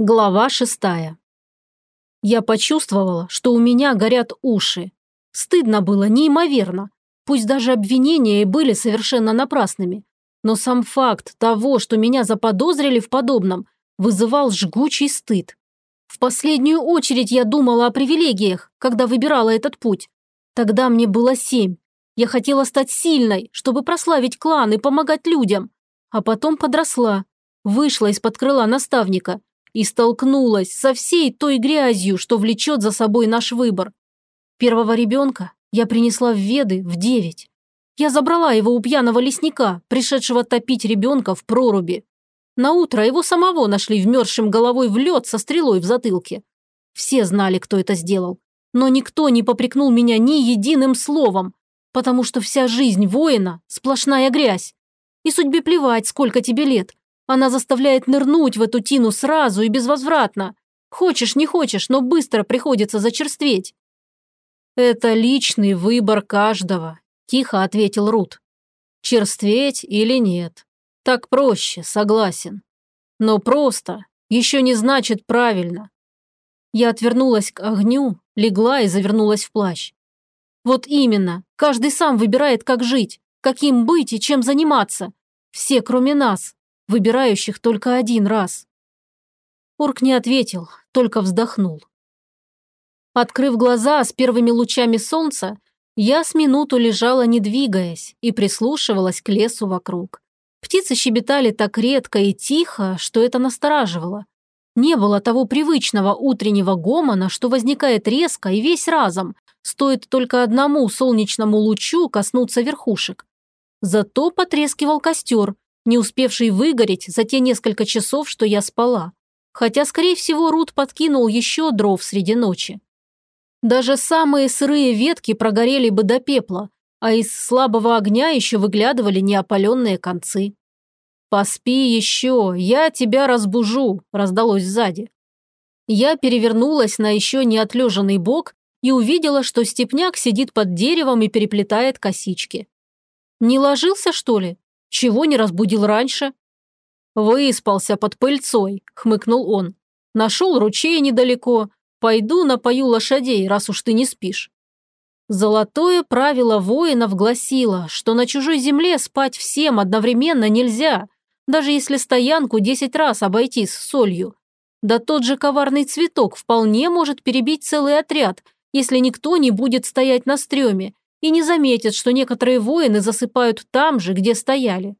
Глава шестая. Я почувствовала, что у меня горят уши. Стыдно было неимоверно. Пусть даже обвинения и были совершенно напрасными. Но сам факт того, что меня заподозрили в подобном, вызывал жгучий стыд. В последнюю очередь я думала о привилегиях, когда выбирала этот путь. Тогда мне было семь. Я хотела стать сильной, чтобы прославить клан и помогать людям. А потом подросла, вышла из-под крыла наставника – и столкнулась со всей той грязью, что влечет за собой наш выбор. Первого ребенка я принесла в Веды в девять. Я забрала его у пьяного лесника, пришедшего топить ребенка в проруби. На утро его самого нашли вмерзшим головой в лед со стрелой в затылке. Все знали, кто это сделал. Но никто не попрекнул меня ни единым словом, потому что вся жизнь воина – сплошная грязь. И судьбе плевать, сколько тебе лет. Она заставляет нырнуть в эту тину сразу и безвозвратно. Хочешь, не хочешь, но быстро приходится зачерстветь. «Это личный выбор каждого», – тихо ответил Рут. «Черстветь или нет. Так проще, согласен. Но просто еще не значит правильно». Я отвернулась к огню, легла и завернулась в плащ. Вот именно, каждый сам выбирает, как жить, каким быть и чем заниматься. Все, кроме нас выбирающих только один раз. Орк не ответил, только вздохнул. Открыв глаза с первыми лучами солнца, я с минуту лежала, не двигаясь, и прислушивалась к лесу вокруг. Птицы щебетали так редко и тихо, что это настораживало. Не было того привычного утреннего гомона, что возникает резко и весь разом, стоит только одному солнечному лучу коснуться верхушек. Зато потрескивал костер, не успевший выгореть за те несколько часов, что я спала. Хотя, скорее всего, Рут подкинул еще дров среди ночи. Даже самые сырые ветки прогорели бы до пепла, а из слабого огня еще выглядывали неопаленные концы. «Поспи еще, я тебя разбужу», – раздалось сзади. Я перевернулась на еще не отлежанный бок и увидела, что степняк сидит под деревом и переплетает косички. «Не ложился, что ли?» Чего не разбудил раньше?» «Выспался под пыльцой», – хмыкнул он. «Нашел ручей недалеко. Пойду напою лошадей, раз уж ты не спишь». Золотое правило воинов гласило, что на чужой земле спать всем одновременно нельзя, даже если стоянку десять раз обойти с солью. Да тот же коварный цветок вполне может перебить целый отряд, если никто не будет стоять на стреме, и не заметят, что некоторые воины засыпают там же, где стояли.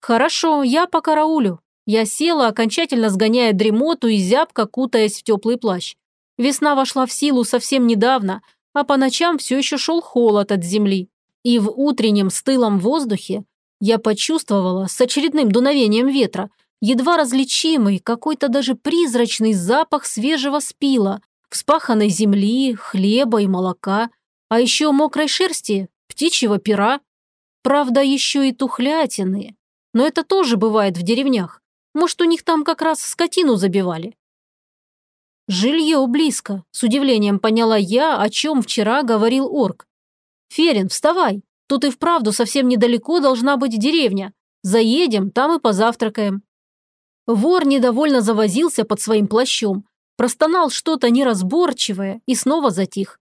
Хорошо, я по караулю. Я села, окончательно сгоняя дремоту и зябко кутаясь в теплый плащ. Весна вошла в силу совсем недавно, а по ночам все еще шел холод от земли. И в утреннем стылом воздухе я почувствовала с очередным дуновением ветра едва различимый, какой-то даже призрачный запах свежего спила, вспаханной земли, хлеба и молока, а еще мокрой шерсти, птичьего пера. Правда, еще и тухлятины. Но это тоже бывает в деревнях. Может, у них там как раз скотину забивали. Жилье близко, с удивлением поняла я, о чем вчера говорил орк. Ферин, вставай, тут и вправду совсем недалеко должна быть деревня. Заедем, там и позавтракаем. Вор недовольно завозился под своим плащом, простонал что-то неразборчивое и снова затих.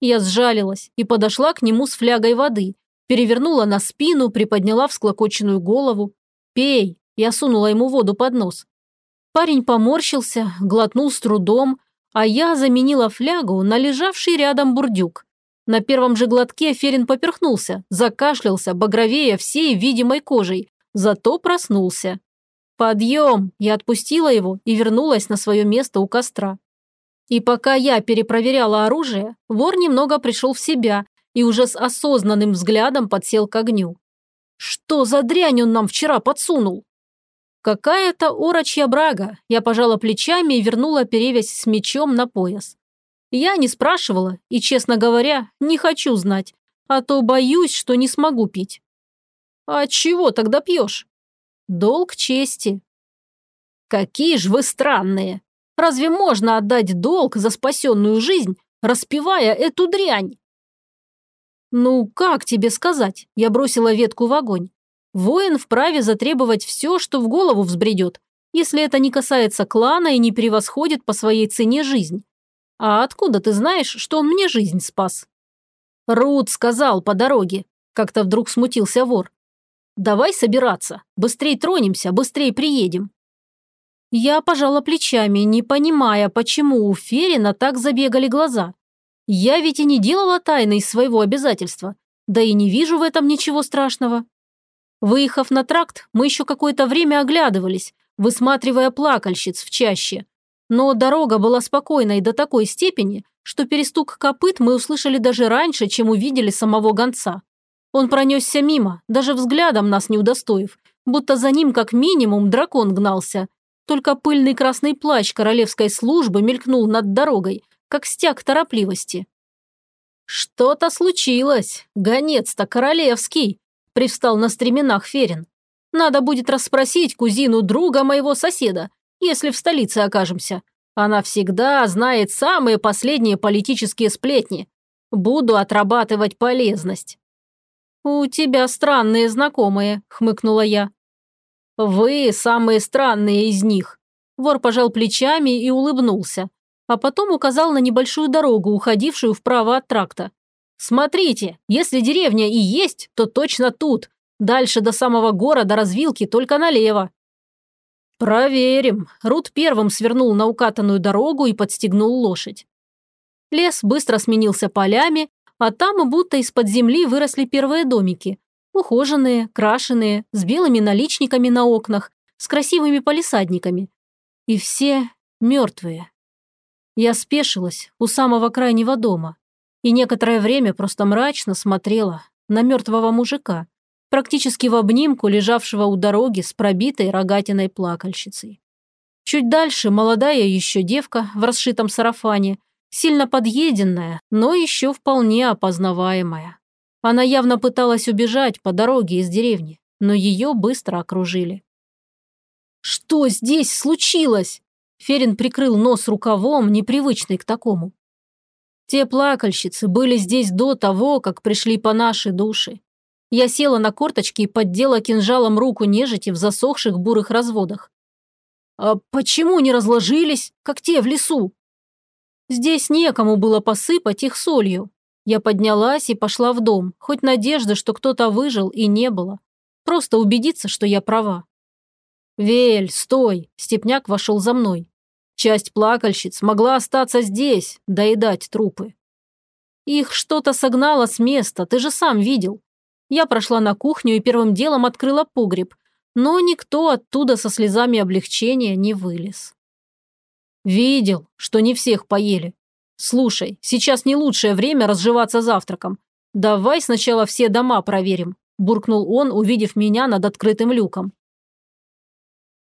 Я сжалилась и подошла к нему с флягой воды, перевернула на спину, приподняла всклокоченную голову. «Пей!» – я сунула ему воду под нос. Парень поморщился, глотнул с трудом, а я заменила флягу на лежавший рядом бурдюк. На первом же глотке Ферин поперхнулся, закашлялся, багровея всей видимой кожей, зато проснулся. «Подъем!» – я отпустила его и вернулась на свое место у костра. И пока я перепроверяла оружие, вор немного пришел в себя и уже с осознанным взглядом подсел к огню. Что за дрянь он нам вчера подсунул? Какая-то орочья брага. Я пожала плечами и вернула перевязь с мечом на пояс. Я не спрашивала и, честно говоря, не хочу знать, а то боюсь, что не смогу пить. А чего тогда пьешь? Долг чести. Какие ж вы странные, Разве можно отдать долг за спасенную жизнь, распивая эту дрянь? Ну, как тебе сказать? Я бросила ветку в огонь. Воин вправе затребовать все, что в голову взбредет. если это не касается клана и не превосходит по своей цене жизнь. А откуда ты знаешь, что он мне жизнь спас? Рут сказал по дороге. Как-то вдруг смутился вор. Давай собираться. Быстрей тронемся, быстрей приедем. Я пожала плечами, не понимая, почему у Ферина так забегали глаза. Я ведь и не делала тайны из своего обязательства. Да и не вижу в этом ничего страшного. Выехав на тракт, мы еще какое-то время оглядывались, высматривая плакальщиц в чаще. Но дорога была спокойной до такой степени, что перестук копыт мы услышали даже раньше, чем увидели самого гонца. Он пронесся мимо, даже взглядом нас не удостоив, будто за ним как минимум дракон гнался. Только пыльный красный плащ королевской службы мелькнул над дорогой, как стяг торопливости. «Что-то случилось, гонец-то королевский», – привстал на стременах Ферин. Надо будет расспросить кузину друга моего соседа, если в столице окажемся. Она всегда знает самые последние политические сплетни. Буду отрабатывать полезность». «У тебя странные знакомые», – хмыкнула я. «Вы самые странные из них». Вор пожал плечами и улыбнулся, а потом указал на небольшую дорогу, уходившую вправо от тракта. «Смотрите, если деревня и есть, то точно тут, Дальше до самого города развилки только налево». «Проверим». Рут первым свернул на укатанную дорогу и подстегнул лошадь. Лес быстро сменился полями, а там будто из-под земли выросли первые домики. Ухоженные, крашеные, с белыми наличниками на окнах, с красивыми палисадниками. И все мертвые. Я спешилась у самого крайнего дома и некоторое время просто мрачно смотрела на мертвого мужика, практически в обнимку лежавшего у дороги с пробитой рогатиной плакальщицей. Чуть дальше молодая еще девка в расшитом сарафане, сильно подъеденная, но еще вполне опознаваемая. Она явно пыталась убежать по дороге из деревни, но ее быстро окружили. «Что здесь случилось?» Ферин прикрыл нос рукавом, непривычный к такому. Те плакальщицы были здесь до того, как пришли по нашей душе. Я села на корточки и поддела кинжалом руку нежити в засохших бурых разводах. «А почему не разложились, как те в лесу?» Здесь некому было посыпать их солью. Я поднялась и пошла в дом, хоть надежды, что кто-то выжил, и не было. Просто убедиться, что я права. «Вель, стой!» – Степняк вошел за мной. Часть плакальщиц могла остаться здесь, доедать трупы. Их что-то согнало с места, ты же сам видел. Я прошла на кухню и первым делом открыла погреб, но никто оттуда со слезами облегчения не вылез. Видел, что не всех поели. Слушай, сейчас не лучшее время разживаться завтраком. Давай сначала все дома проверим, буркнул он, увидев меня над открытым люком.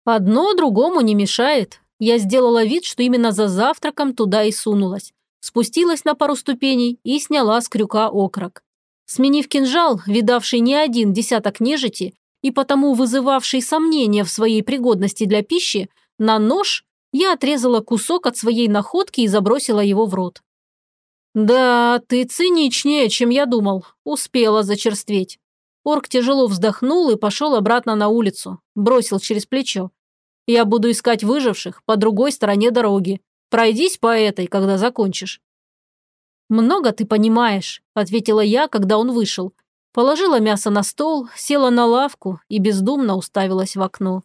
Одно другому не мешает. Я сделала вид, что именно за завтраком туда и сунулась. Спустилась на пару ступеней и сняла с крюка окрок. Сменив кинжал, видавший не один десяток нежити и потому вызывавший сомнения в своей пригодности для пищи, на нож я отрезала кусок от своей находки и забросила его в рот. «Да, ты циничнее, чем я думал. Успела зачерстветь». Орк тяжело вздохнул и пошел обратно на улицу. Бросил через плечо. «Я буду искать выживших по другой стороне дороги. Пройдись по этой, когда закончишь». «Много ты понимаешь», – ответила я, когда он вышел. Положила мясо на стол, села на лавку и бездумно уставилась в окно.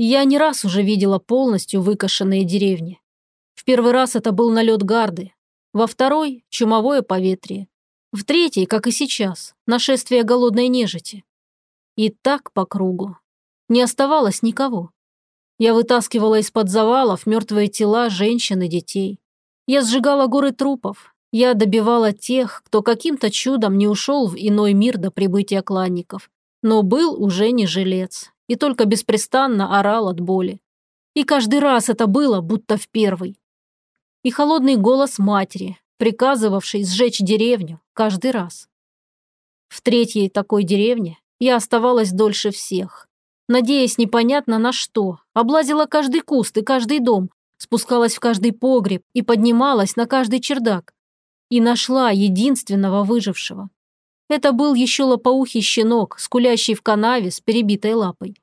Я не раз уже видела полностью выкошенные деревни. В первый раз это был налет гарды, во второй – чумовое поветрие, в третий, как и сейчас, нашествие голодной нежити. И так по кругу. Не оставалось никого. Я вытаскивала из-под завалов мертвые тела женщин и детей. Я сжигала горы трупов. Я добивала тех, кто каким-то чудом не ушел в иной мир до прибытия кланников, но был уже не жилец и только беспрестанно орал от боли. И каждый раз это было, будто в первый. И холодный голос матери, приказывавший сжечь деревню каждый раз. В третьей такой деревне я оставалась дольше всех. Надеясь непонятно на что, облазила каждый куст и каждый дом, спускалась в каждый погреб и поднималась на каждый чердак. И нашла единственного выжившего. Это был еще лопоухий щенок, скулящий в канаве с перебитой лапой.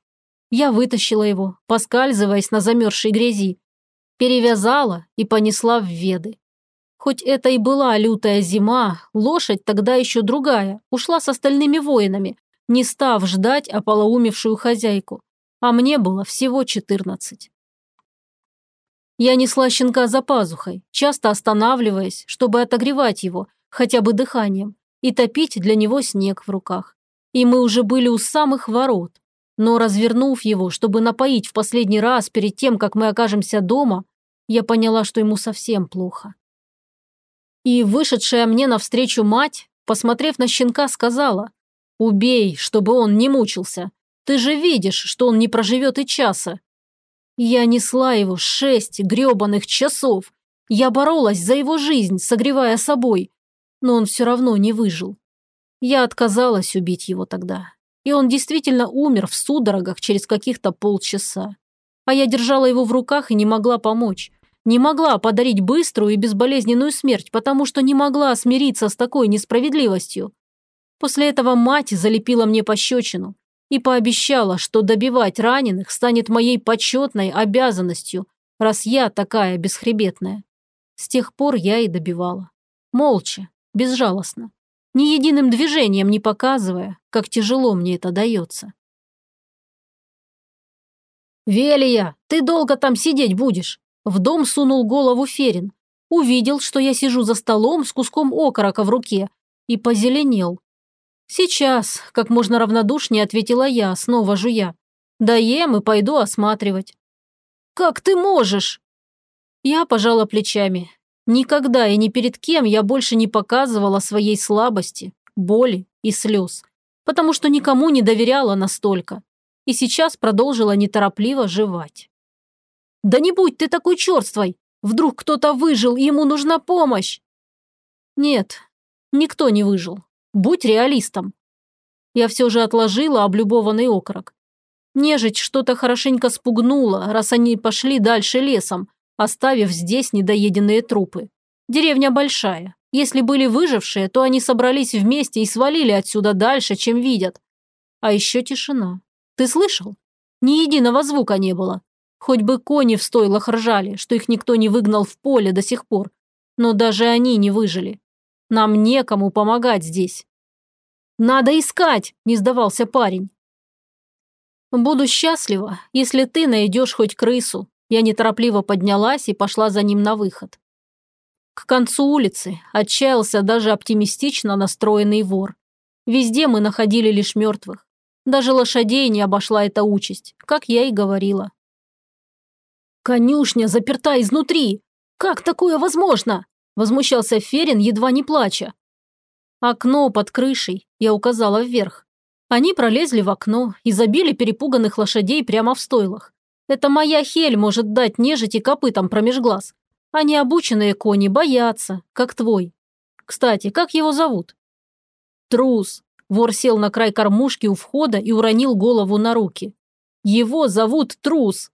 Я вытащила его, поскальзываясь на замерзшей грязи, перевязала и понесла в веды. Хоть это и была лютая зима, лошадь тогда еще другая, ушла с остальными воинами, не став ждать ополоумевшую хозяйку, а мне было всего четырнадцать. Я несла щенка за пазухой, часто останавливаясь, чтобы отогревать его, хотя бы дыханием, и топить для него снег в руках. И мы уже были у самых ворот. Но развернув его, чтобы напоить в последний раз перед тем, как мы окажемся дома, я поняла, что ему совсем плохо. И вышедшая мне навстречу мать, посмотрев на щенка, сказала, «Убей, чтобы он не мучился. Ты же видишь, что он не проживет и часа». Я несла его шесть гребаных часов. Я боролась за его жизнь, согревая собой. Но он все равно не выжил. Я отказалась убить его тогда. И он действительно умер в судорогах через каких-то полчаса. А я держала его в руках и не могла помочь. Не могла подарить быструю и безболезненную смерть, потому что не могла смириться с такой несправедливостью. После этого мать залепила мне пощечину и пообещала, что добивать раненых станет моей почетной обязанностью, раз я такая бесхребетная. С тех пор я и добивала. Молча, безжалостно, ни единым движением не показывая, как тяжело мне это дается. «Велия, ты долго там сидеть будешь?» В дом сунул голову Ферин. Увидел, что я сижу за столом с куском окорока в руке, и позеленел. «Сейчас», – как можно равнодушнее ответила я, снова жуя. «Доем и пойду осматривать». «Как ты можешь?» Я пожала плечами. Никогда и ни перед кем я больше не показывала своей слабости, боли и слез, потому что никому не доверяла настолько. И сейчас продолжила неторопливо жевать. Да не будь ты такой черствой! Вдруг кто-то выжил, и ему нужна помощь!» «Нет, никто не выжил. Будь реалистом». Я все же отложила облюбованный окорок. Нежить что-то хорошенько спугнула, раз они пошли дальше лесом, оставив здесь недоеденные трупы. Деревня большая. Если были выжившие, то они собрались вместе и свалили отсюда дальше, чем видят. А еще тишина. Ты слышал? Ни единого звука не было. Хоть бы кони в стойлах ржали, что их никто не выгнал в поле до сих пор. Но даже они не выжили. Нам некому помогать здесь. «Надо искать!» – не сдавался парень. «Буду счастлива, если ты найдешь хоть крысу». Я неторопливо поднялась и пошла за ним на выход. К концу улицы отчаялся даже оптимистично настроенный вор. Везде мы находили лишь мертвых. Даже лошадей не обошла эта участь, как я и говорила. «Конюшня заперта изнутри! Как такое возможно?» – возмущался Ферин, едва не плача. «Окно под крышей», – я указала вверх. Они пролезли в окно и забили перепуганных лошадей прямо в стойлах. Это моя хель может дать нежити копытом промеж глаз. А необученные кони боятся, как твой. Кстати, как его зовут? Трус. Вор сел на край кормушки у входа и уронил голову на руки. Его зовут Трус.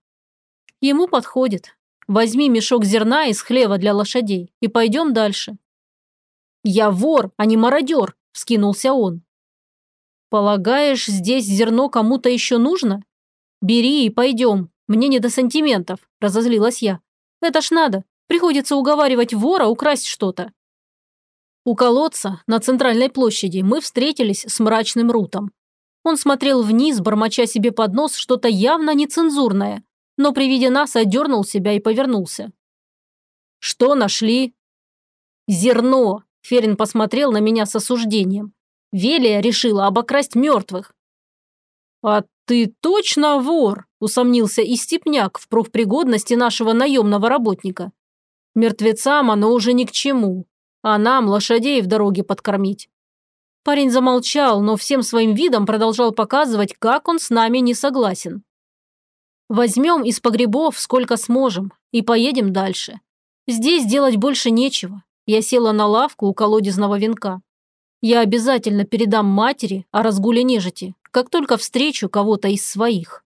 Ему подходит. Возьми мешок зерна из хлева для лошадей и пойдем дальше. Я вор, а не мародер, вскинулся он. Полагаешь, здесь зерно кому-то еще нужно? Бери и пойдем. Мне не до сантиментов, разозлилась я. Это ж надо. Приходится уговаривать вора украсть что-то. У колодца на центральной площади мы встретились с мрачным Рутом. Он смотрел вниз, бормоча себе под нос что-то явно нецензурное, но при виде нас одернул себя и повернулся. «Что нашли?» «Зерно!» – Ферин посмотрел на меня с осуждением. Велия решила обокрасть мертвых. «А ты точно вор?» – усомнился и степняк в профпригодности нашего наемного работника. «Мертвецам оно уже ни к чему, а нам лошадей в дороге подкормить». Парень замолчал, но всем своим видом продолжал показывать, как он с нами не согласен. Возьмем из погребов сколько сможем и поедем дальше. Здесь делать больше нечего. Я села на лавку у колодезного венка. Я обязательно передам матери о разгуле нежити, как только встречу кого-то из своих.